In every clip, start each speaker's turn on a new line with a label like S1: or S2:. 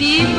S1: be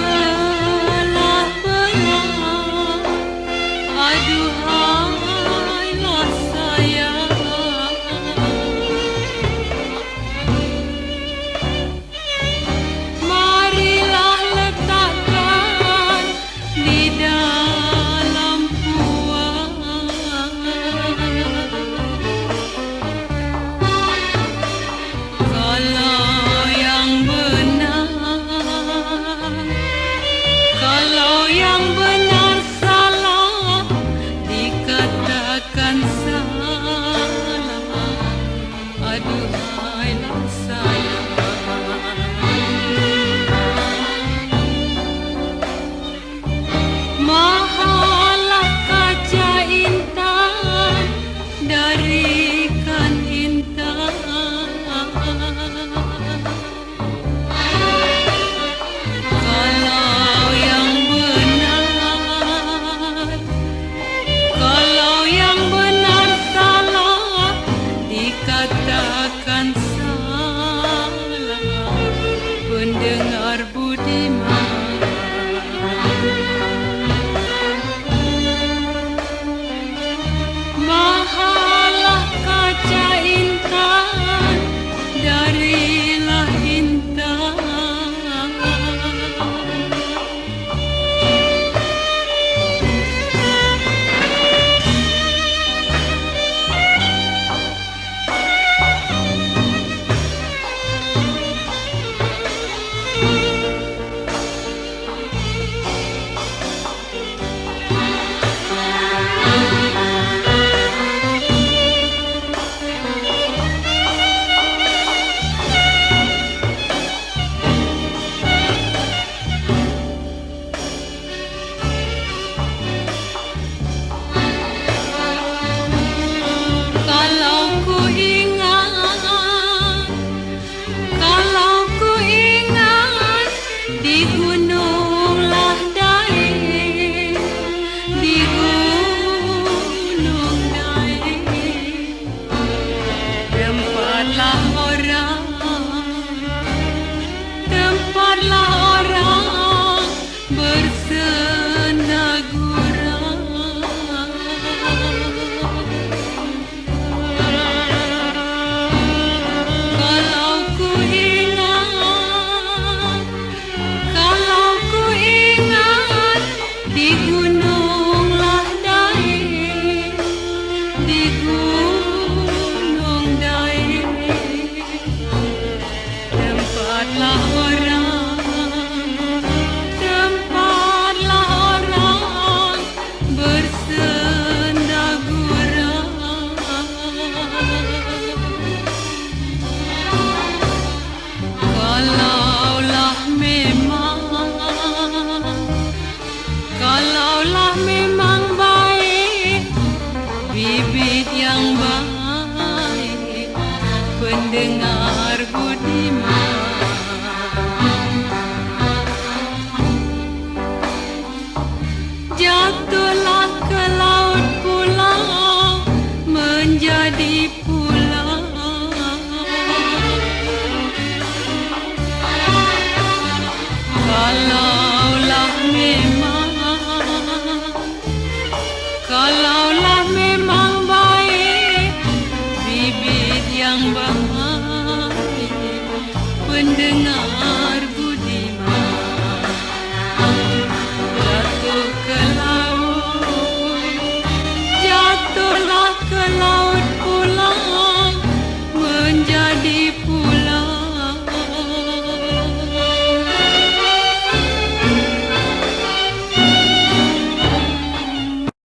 S1: Kalaulah